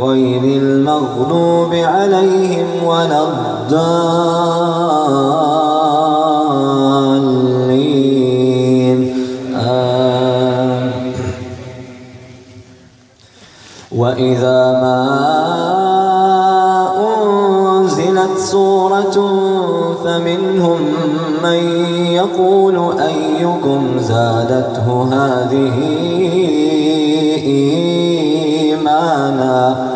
غير المغضوب عليهم ولا الضالين. وإذا ما أنزلت سورة فمنهم من يقول أيكم زادته هذه إيمانا؟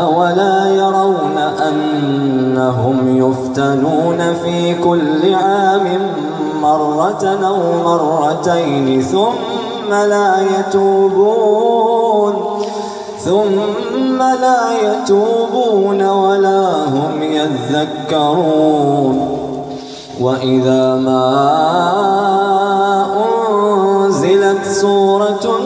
أولا يرون أنهم يفتنون في كل عام مرة أو مرتين ثم لا يتوبون ثم لا يتوبون ولا هم يذكرون. وإذا ما أنزلت سورة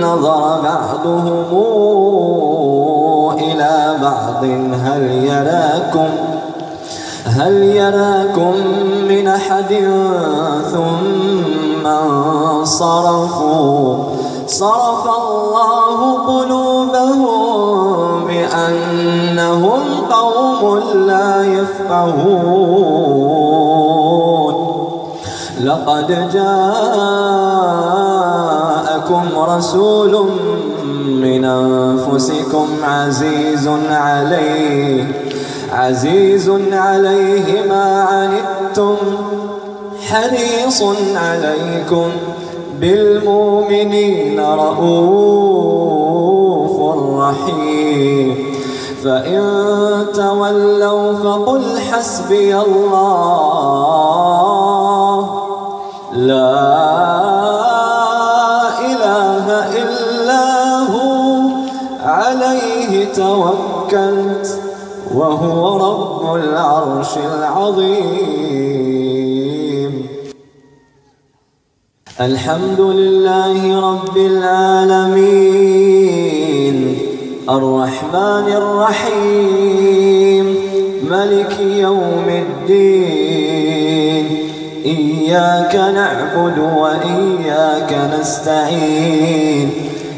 نظر بعضهم إلى بعض. هل يراكم هل يراكم من أحد؟ ثم انصرفوا. صرف الله قلوبهم بأنهم قوم لا يفقهون. لقد جاءكم رسول من أنفسكم عزيز عليه عزيز عليه ما عنتم حريص عليكم بالمؤمنين رؤوف رحيم. فإن تولوا فقل حسبي الله. توكلت وهو رب العرش العظيم. الحمد لله رب العالمين. الرحمن الرحيم. ملك يوم الدين. إياك نعبد وإياك نستعين.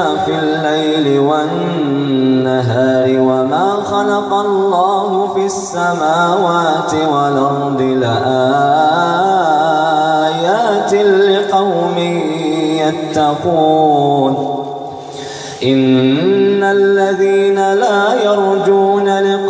اختلاف الليل والنهار وما خلق الله في السماوات والأرض لآيات لقوم يتقون. إن الذين لا يرجون لقاءنا